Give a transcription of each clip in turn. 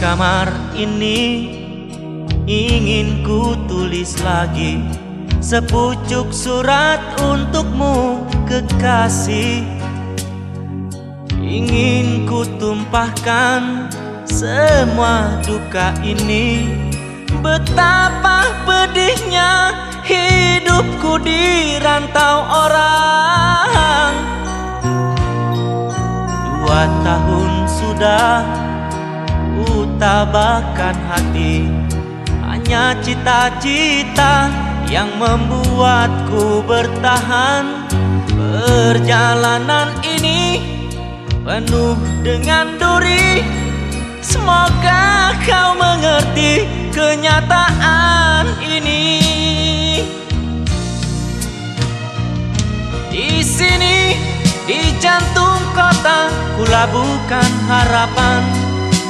kamar ini ingin ku tulis lagi sepucuk surat untukmu kekasih. Ingin ku tumpahkan semua duka ini. Betapa pedihnya hidupku di rantau orang. Dua tahun sudah tabahkan hati Hanya cita-cita yang membuatku bertahan. Perjalanan ini penuh dengan duri. Semoga kau mengerti kenyataan ini. Di sini, di jantung kota, kulabukan harapan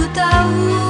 ku tahu.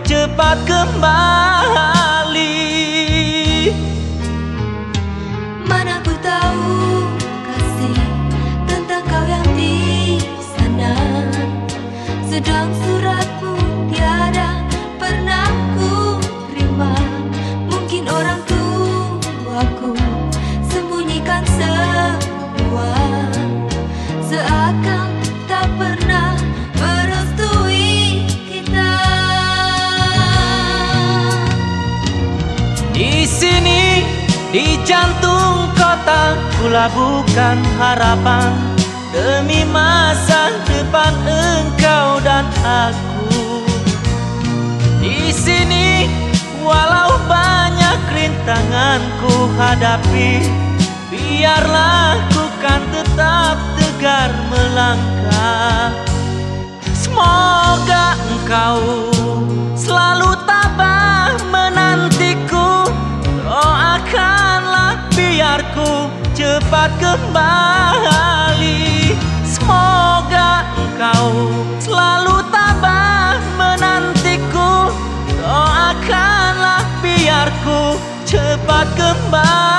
cepat kembali. Mana ku tahu kasih tentang kau yang di sana. Sedang suratmu tiada pernah ku terima. Mungkin orang tuaku sembunyikan semua. Seakan jantung kota, kulabukan harapan demi masa depan engkau dan aku. Di sini, walau banyak rintangan ku hadapi, biarlah ku kan tetap tegar melangkah. Semoga engkau dapat kembali. Semoga engkau selalu tabah menantiku. Doakanlah biarku cepat kembali.